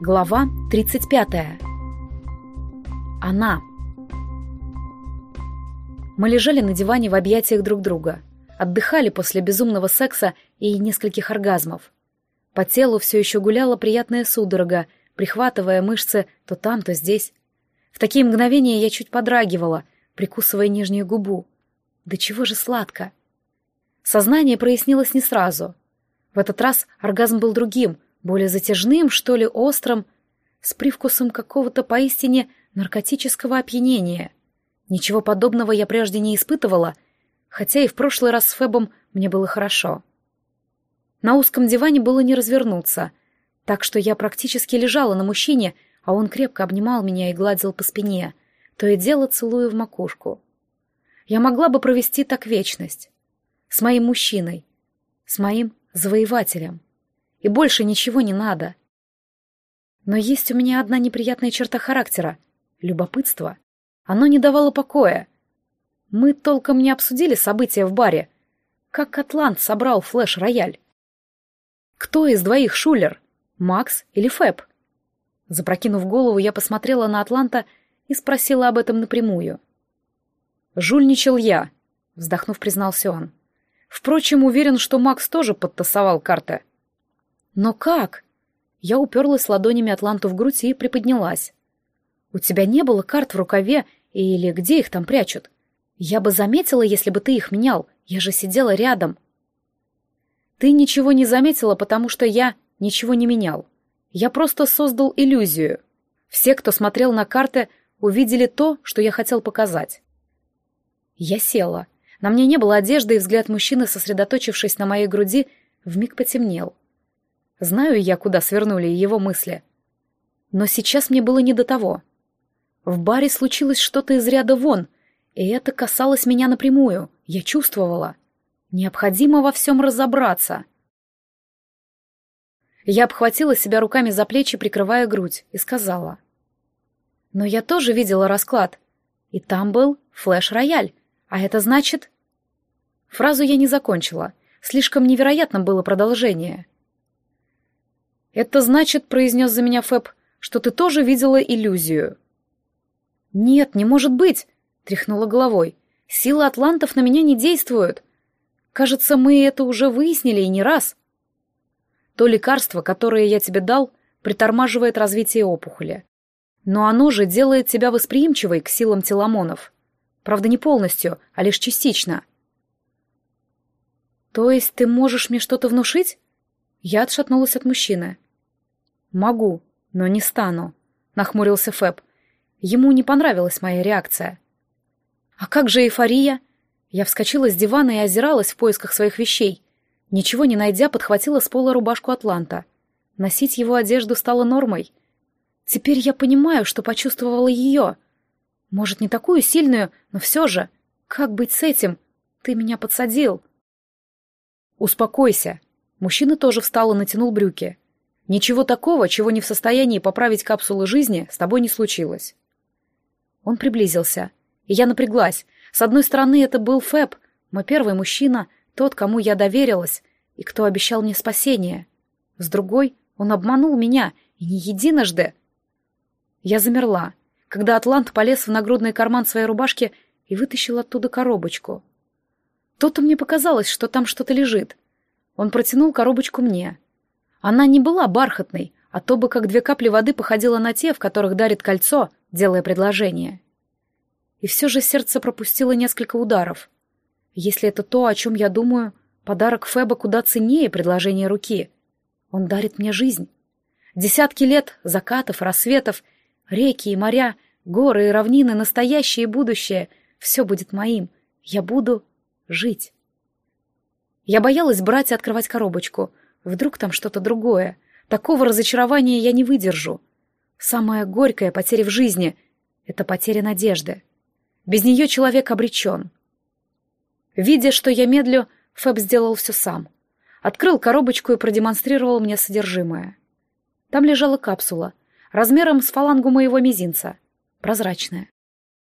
Глава 35. Она. Мы лежали на диване в объятиях друг друга, отдыхали после безумного секса и нескольких оргазмов. По телу все еще гуляла приятная судорога, прихватывая мышцы то там, то здесь. В такие мгновения я чуть подрагивала, прикусывая нижнюю губу. Да чего же сладко! Сознание прояснилось не сразу. В этот раз оргазм был другим, более затяжным, что ли, острым, с привкусом какого-то поистине наркотического опьянения. Ничего подобного я прежде не испытывала, хотя и в прошлый раз с Фебом мне было хорошо. На узком диване было не развернуться, так что я практически лежала на мужчине, а он крепко обнимал меня и гладил по спине, то и дело целуя в макушку. Я могла бы провести так вечность. С моим мужчиной, с моим завоевателем. И больше ничего не надо. Но есть у меня одна неприятная черта характера — любопытство. Оно не давало покоя. Мы толком не обсудили события в баре. Как Атлант собрал флеш-рояль? Кто из двоих шулер? Макс или Фэб? Запрокинув голову, я посмотрела на Атланта и спросила об этом напрямую. «Жульничал я», — вздохнув, признался он. «Впрочем, уверен, что Макс тоже подтасовал карты». «Но как?» Я уперлась ладонями Атланту в грудь и приподнялась. «У тебя не было карт в рукаве, или где их там прячут? Я бы заметила, если бы ты их менял, я же сидела рядом». «Ты ничего не заметила, потому что я ничего не менял. Я просто создал иллюзию. Все, кто смотрел на карты, увидели то, что я хотел показать». Я села. На мне не было одежды, и взгляд мужчины, сосредоточившись на моей груди, вмиг потемнел. Знаю я, куда свернули его мысли. Но сейчас мне было не до того. В баре случилось что-то из ряда вон, и это касалось меня напрямую. Я чувствовала. Необходимо во всем разобраться. Я обхватила себя руками за плечи, прикрывая грудь, и сказала. Но я тоже видела расклад. И там был флеш-рояль. А это значит... Фразу я не закончила. Слишком невероятно было продолжение. «Это значит, — произнес за меня Фэб, — что ты тоже видела иллюзию». «Нет, не может быть!» — тряхнула головой. «Силы атлантов на меня не действуют. Кажется, мы это уже выяснили и не раз». То лекарство, которое я тебе дал, притормаживает развитие опухоли. Но оно же делает тебя восприимчивой к силам теломонов. Правда, не полностью, а лишь частично. То есть ты можешь мне что-то внушить? Я отшатнулась от мужчины. «Могу, но не стану», — нахмурился Фэб. Ему не понравилась моя реакция. «А как же эйфория?» Я вскочила с дивана и озиралась в поисках своих вещей. Ничего не найдя, подхватила с пола рубашку Атланта. Носить его одежду стало нормой. Теперь я понимаю, что почувствовала ее. Может, не такую сильную, но все же. Как быть с этим? Ты меня подсадил. Успокойся. Мужчина тоже встал и натянул брюки. Ничего такого, чего не в состоянии поправить капсулы жизни, с тобой не случилось. Он приблизился, и я напряглась. С одной стороны, это был Фэб, мой первый мужчина, тот, кому я доверилась, и кто обещал мне спасение. С другой, он обманул меня, и не единожды. Я замерла, когда Атлант полез в нагрудный карман своей рубашки и вытащил оттуда коробочку. То-то мне показалось, что там что-то лежит. Он протянул коробочку мне. Она не была бархатной, а то бы как две капли воды походила на те, в которых дарит кольцо, делая предложение. И все же сердце пропустило несколько ударов. Если это то, о чем я думаю, подарок Феба куда ценнее предложения руки. Он дарит мне жизнь. Десятки лет закатов, рассветов, реки и моря, горы и равнины, настоящее и будущее — все будет моим. Я буду жить. Я боялась брать и открывать коробочку — Вдруг там что-то другое. Такого разочарования я не выдержу. Самая горькая потеря в жизни — это потеря надежды. Без нее человек обречен. Видя, что я медлю, Фэб сделал все сам. Открыл коробочку и продемонстрировал мне содержимое. Там лежала капсула, размером с фалангу моего мизинца, прозрачная.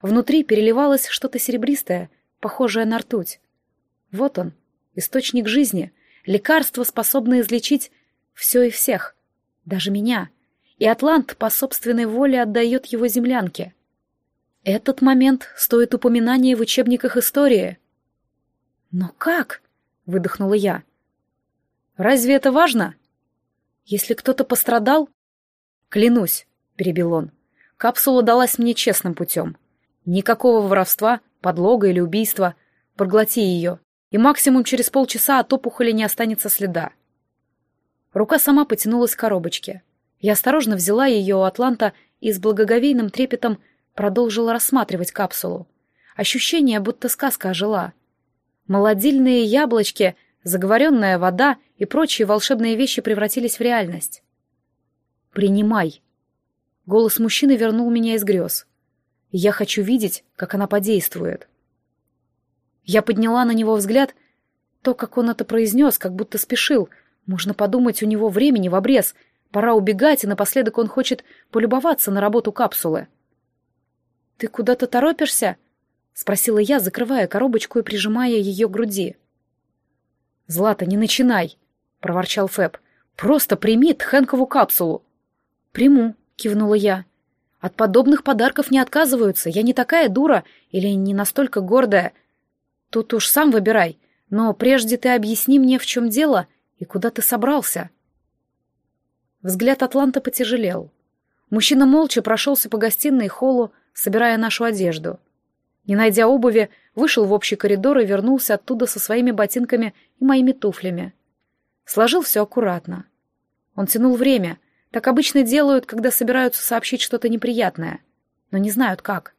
Внутри переливалось что-то серебристое, похожее на ртуть. Вот он, источник жизни — Лекарство, способное излечить все и всех. Даже меня. И Атлант по собственной воле отдает его землянке. Этот момент стоит упоминания в учебниках истории. «Но как?» — выдохнула я. «Разве это важно?» «Если кто-то пострадал...» «Клянусь», — перебил он, — «капсула далась мне честным путем. Никакого воровства, подлога или убийства. Проглоти ее, и максимум через полчаса от опухоли не останется следа». Рука сама потянулась к коробочке. Я осторожно взяла ее у Атланта и с благоговейным трепетом продолжила рассматривать капсулу. Ощущение, будто сказка ожила. Молодильные яблочки, заговоренная вода и прочие волшебные вещи превратились в реальность. «Принимай». Голос мужчины вернул меня из грез. Я хочу видеть, как она подействует. Я подняла на него взгляд. То, как он это произнес, как будто спешил. Можно подумать, у него времени в обрез — Пора убегать, и напоследок он хочет полюбоваться на работу капсулы. «Ты куда-то торопишься?» — спросила я, закрывая коробочку и прижимая ее к груди. «Злата, не начинай!» — проворчал Фэб. «Просто прими Тхенкову капсулу!» «Приму», — кивнула я. «От подобных подарков не отказываются. Я не такая дура или не настолько гордая. Тут уж сам выбирай. Но прежде ты объясни мне, в чем дело и куда ты собрался». Взгляд Атланта потяжелел. Мужчина молча прошелся по гостиной и холлу, собирая нашу одежду. Не найдя обуви, вышел в общий коридор и вернулся оттуда со своими ботинками и моими туфлями. Сложил все аккуратно. Он тянул время. Так обычно делают, когда собираются сообщить что-то неприятное. Но не знают как.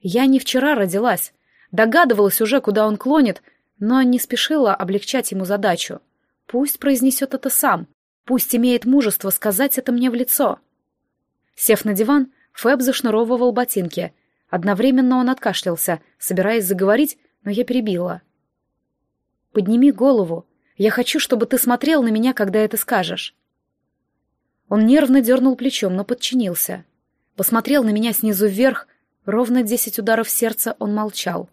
Я не вчера родилась. Догадывалась уже, куда он клонит, но не спешила облегчать ему задачу. Пусть произнесет это сам, Пусть имеет мужество сказать это мне в лицо. Сев на диван, Фэб зашнуровывал ботинки. Одновременно он откашлялся, собираясь заговорить, но я перебила. «Подними голову. Я хочу, чтобы ты смотрел на меня, когда это скажешь». Он нервно дернул плечом, но подчинился. Посмотрел на меня снизу вверх. Ровно десять ударов сердца он молчал.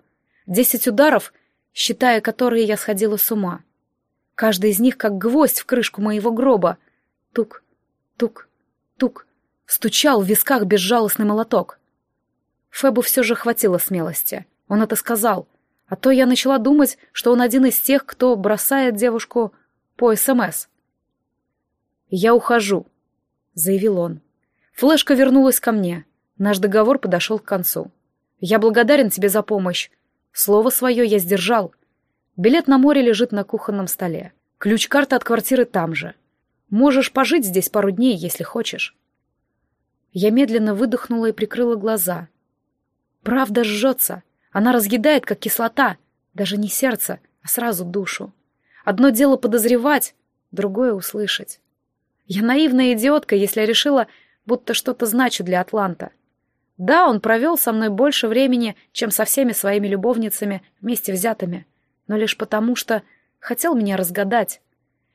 Десять ударов, считая которые я сходила с ума. Каждый из них как гвоздь в крышку моего гроба. Тук, тук, тук. Стучал в висках безжалостный молоток. Фебу все же хватило смелости. Он это сказал. А то я начала думать, что он один из тех, кто бросает девушку по СМС. «Я ухожу», — заявил он. Флешка вернулась ко мне. Наш договор подошел к концу. «Я благодарен тебе за помощь. Слово свое я сдержал. Билет на море лежит на кухонном столе. Ключ-карта от квартиры там же. Можешь пожить здесь пару дней, если хочешь. Я медленно выдохнула и прикрыла глаза. Правда жжется. Она разъедает, как кислота. Даже не сердце, а сразу душу. Одно дело подозревать, другое — услышать. Я наивная идиотка, если решила, будто что-то значу для Атланта. Да, он провел со мной больше времени, чем со всеми своими любовницами вместе взятыми но лишь потому, что хотел меня разгадать.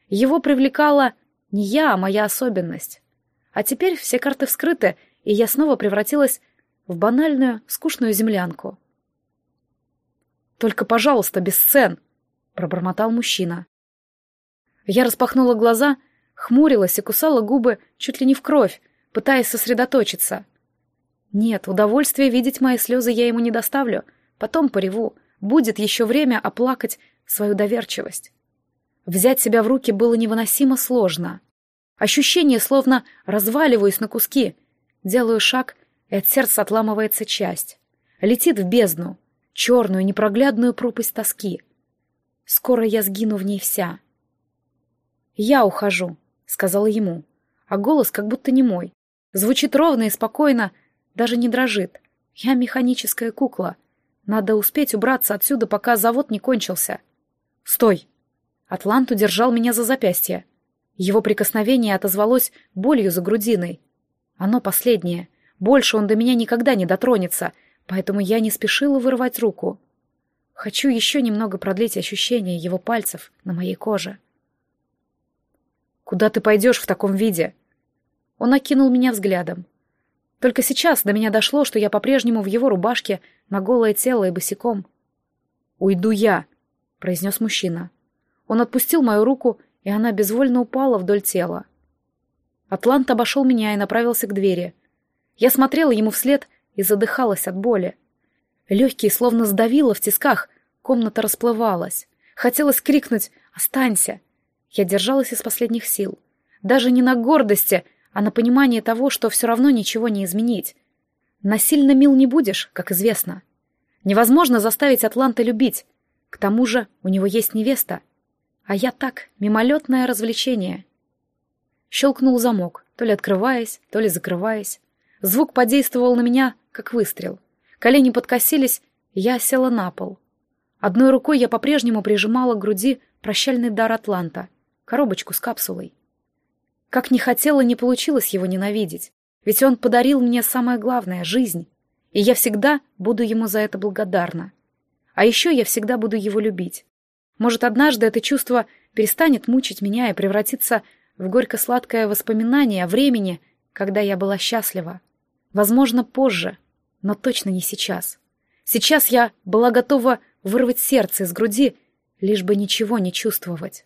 Его привлекала не я, а моя особенность. А теперь все карты вскрыты, и я снова превратилась в банальную, скучную землянку. «Только, пожалуйста, без сцен!» — пробормотал мужчина. Я распахнула глаза, хмурилась и кусала губы чуть ли не в кровь, пытаясь сосредоточиться. Нет, удовольствия видеть мои слезы я ему не доставлю, потом пореву, Будет еще время оплакать свою доверчивость. Взять себя в руки было невыносимо сложно. Ощущение, словно разваливаюсь на куски. Делаю шаг, и от сердца отламывается часть. Летит в бездну, черную непроглядную пропасть тоски. Скоро я сгину в ней вся. «Я ухожу», — сказала ему, а голос как будто не мой. Звучит ровно и спокойно, даже не дрожит. Я механическая кукла — надо успеть убраться отсюда, пока завод не кончился. Стой! Атлант удержал меня за запястье. Его прикосновение отозвалось болью за грудиной. Оно последнее. Больше он до меня никогда не дотронется, поэтому я не спешила вырывать руку. Хочу еще немного продлить ощущение его пальцев на моей коже. «Куда ты пойдешь в таком виде?» Он окинул меня взглядом. Только сейчас до меня дошло, что я по-прежнему в его рубашке, на голое тело и босиком. «Уйду я», — произнес мужчина. Он отпустил мою руку, и она безвольно упала вдоль тела. Атлант обошел меня и направился к двери. Я смотрела ему вслед и задыхалась от боли. Легкие словно сдавило в тисках, комната расплывалась. Хотелось крикнуть «Останься!». Я держалась из последних сил. Даже не на гордости, а на понимание того, что все равно ничего не изменить. Насильно мил не будешь, как известно. Невозможно заставить Атланта любить. К тому же у него есть невеста. А я так, мимолетное развлечение. Щелкнул замок, то ли открываясь, то ли закрываясь. Звук подействовал на меня, как выстрел. Колени подкосились, я села на пол. Одной рукой я по-прежнему прижимала к груди прощальный дар Атланта, коробочку с капсулой. Как не хотела, не получилось его ненавидеть, ведь он подарил мне самое главное — жизнь, и я всегда буду ему за это благодарна. А еще я всегда буду его любить. Может, однажды это чувство перестанет мучить меня и превратится в горько-сладкое воспоминание о времени, когда я была счастлива. Возможно, позже, но точно не сейчас. Сейчас я была готова вырвать сердце из груди, лишь бы ничего не чувствовать.